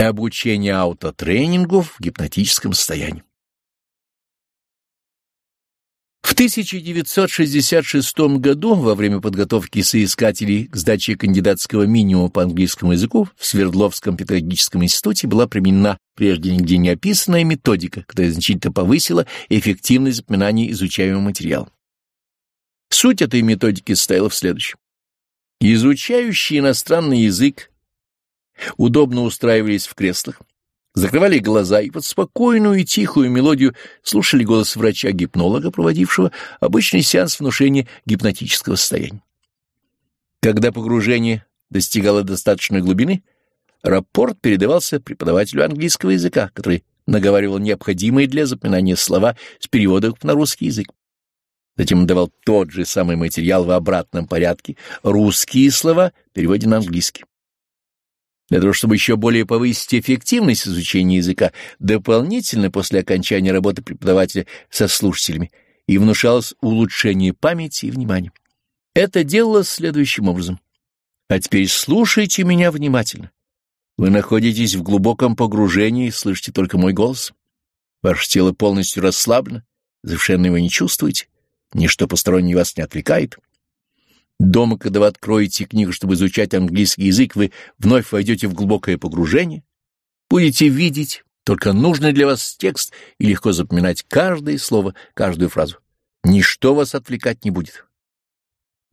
Обучение аутотренингу в гипнотическом состоянии. В 1966 году, во время подготовки соискателей к сдаче кандидатского минимума по английскому языку в Свердловском педагогическом институте была применена прежде нигде не описанная методика, которая значительно повысила эффективность запоминания изучаемого материала. Суть этой методики состояла в следующем. Изучающий иностранный язык удобно устраивались в креслах, закрывали глаза и под спокойную и тихую мелодию слушали голос врача-гипнолога, проводившего обычный сеанс внушения гипнотического состояния. Когда погружение достигало достаточной глубины, рапорт передавался преподавателю английского языка, который наговаривал необходимые для запоминания слова с переводом на русский язык. Затем он давал тот же самый материал в обратном порядке, русские слова в на английский. Для того, чтобы еще более повысить эффективность изучения языка, дополнительно после окончания работы преподавателя со слушателями и внушалось улучшение памяти и внимания. Это делалось следующим образом. А теперь слушайте меня внимательно. Вы находитесь в глубоком погружении и слышите только мой голос. Ваше тело полностью расслаблено, совершенно его не чувствуете, ничто постороннее вас не отвлекает. Дома, когда вы откроете книгу, чтобы изучать английский язык, вы вновь войдете в глубокое погружение, будете видеть только нужный для вас текст и легко запоминать каждое слово, каждую фразу. Ничто вас отвлекать не будет.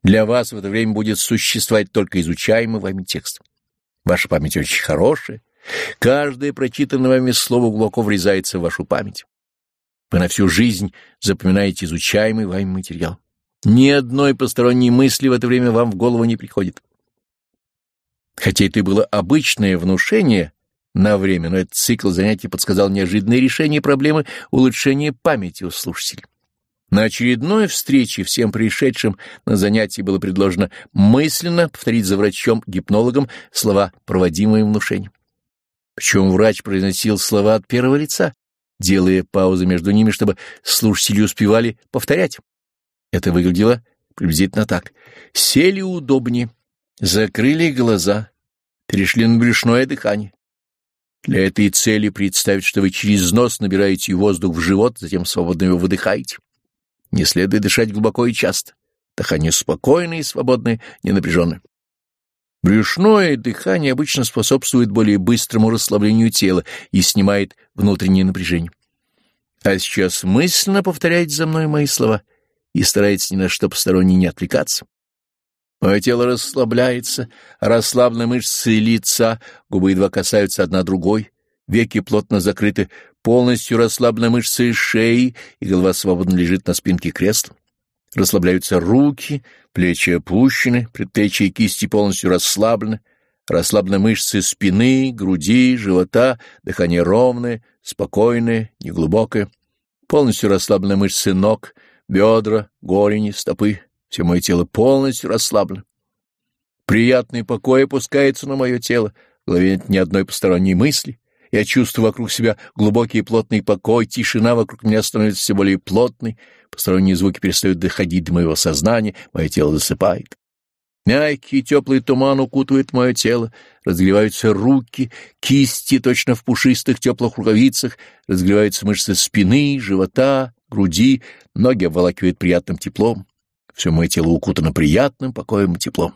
Для вас в это время будет существовать только изучаемый вами текст. Ваша память очень хорошая. Каждое прочитанное вами слово глубоко врезается в вашу память. Вы на всю жизнь запоминаете изучаемый вами материал. Ни одной посторонней мысли в это время вам в голову не приходит. Хотя это и было обычное внушение на время, но этот цикл занятий подсказал неожиданное решение проблемы улучшения памяти у слушателей. На очередной встрече всем пришедшим на занятие было предложено мысленно повторить за врачом-гипнологом слова, проводимые внушением. Причем врач произносил слова от первого лица, делая паузы между ними, чтобы слушатели успевали повторять. Это выглядело приблизительно так. Сели удобнее, закрыли глаза, перешли на брюшное дыхание. Для этой цели представить, что вы через нос набираете воздух в живот, затем свободно его выдыхаете. Не следует дышать глубоко и часто. Дыхание спокойное и свободное, не напряженное. Брюшное дыхание обычно способствует более быстрому расслаблению тела и снимает внутреннее напряжение. А сейчас мысленно повторяйте за мной мои слова — и старается ни на что постороннее не отвлекаться. Мое тело расслабляется, расслаблены мышцы лица, губы едва касаются одна другой, веки плотно закрыты, полностью расслаблены мышцы шеи, и голова свободно лежит на спинке кресла. Расслабляются руки, плечи опущены, предплечья и кисти полностью расслаблены, расслаблены мышцы спины, груди, живота, дыхание ровное, спокойное, неглубокое, полностью расслаблены мышцы ног — бедра, голени, стопы, все мое тело полностью расслаблено. Приятный покой опускается на мое тело, в голове нет ни одной посторонней мысли. Я чувствую вокруг себя глубокий и плотный покой, тишина вокруг меня становится все более плотной, посторонние звуки перестают доходить до моего сознания, мое тело засыпает. Мягкий теплый туман укутывает мое тело, разгреваются руки, кисти точно в пушистых теплых рукавицах, разгреваются мышцы спины, живота, груди, ноги обволакивает приятным теплом. Все мое тело укутано приятным покоем и теплом.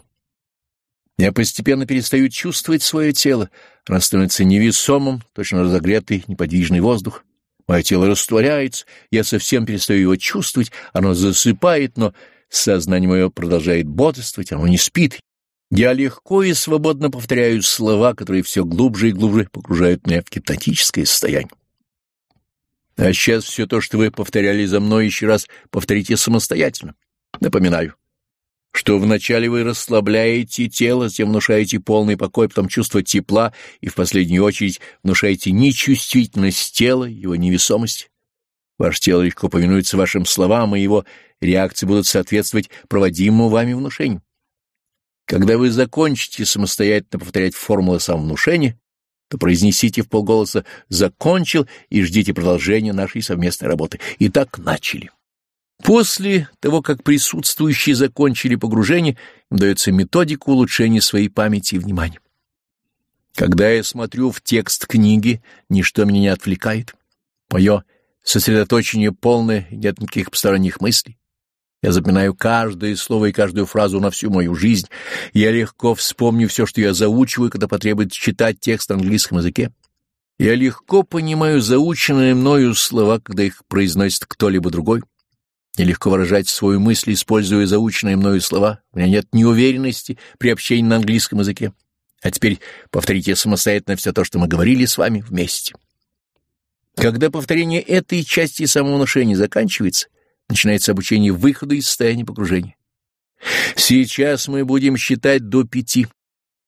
Я постепенно перестаю чувствовать свое тело, оно становится невесомым, точно разогретый, неподвижный воздух. Мое тело растворяется, я совсем перестаю его чувствовать, оно засыпает, но сознание мое продолжает бодрствовать, оно не спит. Я легко и свободно повторяю слова, которые все глубже и глубже погружают меня в гипнотическое состояние. А сейчас все то, что вы повторяли за мной, еще раз повторите самостоятельно. Напоминаю, что вначале вы расслабляете тело, затем внушаете полный покой, потом чувство тепла и в последнюю очередь внушаете нечувствительность тела, его невесомость. Ваше тело легко повинуется вашим словам, и его реакции будут соответствовать проводимому вами внушению. Когда вы закончите самостоятельно повторять формулы самовнушения, то произнесите в полголоса «закончил» и ждите продолжения нашей совместной работы. Итак, начали. После того, как присутствующие закончили погружение, им дается методика улучшения своей памяти и внимания. Когда я смотрю в текст книги, ничто меня не отвлекает. Мое сосредоточение полное, нет никаких посторонних мыслей. Я запоминаю каждое слово и каждую фразу на всю мою жизнь. Я легко вспомню все, что я заучиваю, когда потребует читать текст на английском языке. Я легко понимаю заученные мною слова, когда их произносит кто-либо другой. Мне легко выражать свою мысль, используя заученные мною слова. У меня нет неуверенности при общении на английском языке. А теперь повторите самостоятельно все то, что мы говорили с вами вместе. Когда повторение этой части самовнушения заканчивается, начинается обучение выхода из состояния погружения. Сейчас мы будем считать до пяти.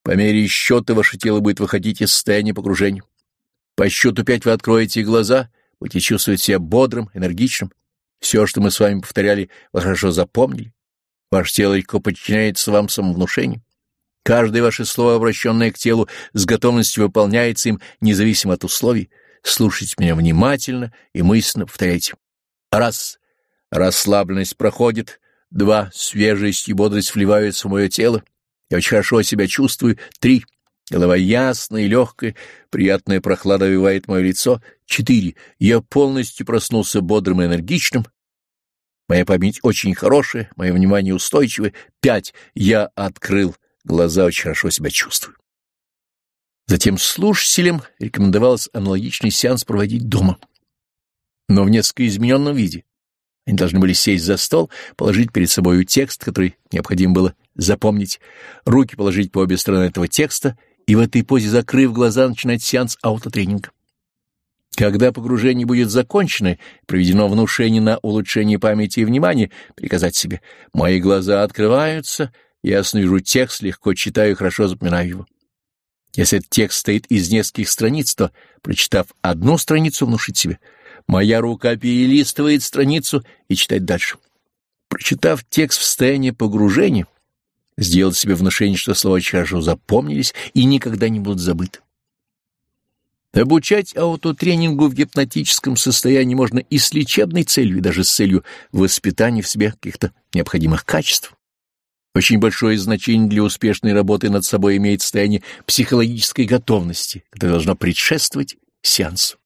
По мере счета ваше тело будет выходить из состояния погружения. По счету пять вы откроете глаза, будете чувствовать себя бодрым, энергичным. Все, что мы с вами повторяли, вы хорошо запомнили. Ваше тело легко подчиняется вам самовнушению. Каждое ваше слово, обращенное к телу, с готовностью выполняется им, независимо от условий. Слушайте меня внимательно и мысленно повторяйте. Раз. Расслабленность проходит. Два. Свежесть и бодрость вливаются в мое тело. Я очень хорошо себя чувствую. Три. Голова ясная и легкая, приятная прохлада овивает мое лицо. Четыре. Я полностью проснулся бодрым и энергичным. Моя память очень хорошая, мое внимание устойчивое. Пять. Я открыл глаза, очень хорошо себя чувствую. Затем слушателям рекомендовалось аналогичный сеанс проводить дома, но в несколько измененном виде. Они должны были сесть за стол, положить перед собой текст, который необходимо было запомнить, руки положить по обе стороны этого текста и в этой позе, закрыв глаза, начинать сеанс аутотренинга. Когда погружение будет закончено, проведено внушение на улучшение памяти и внимания, приказать себе «Мои глаза открываются, ясно вижу текст, легко читаю и хорошо запоминаю его». Если этот текст стоит из нескольких страниц, то, прочитав одну страницу, внушить себе «Моя рука перелистывает страницу» и читать дальше. Прочитав текст в состоянии погружения, сделать себе внушение, что слова хорошо запомнились и никогда не будут забыты. Обучать аутотренингу в гипнотическом состоянии можно и с лечебной целью, и даже с целью воспитания в себе каких-то необходимых качеств. Очень большое значение для успешной работы над собой имеет состояние психологической готовности, которое должно предшествовать сеансу.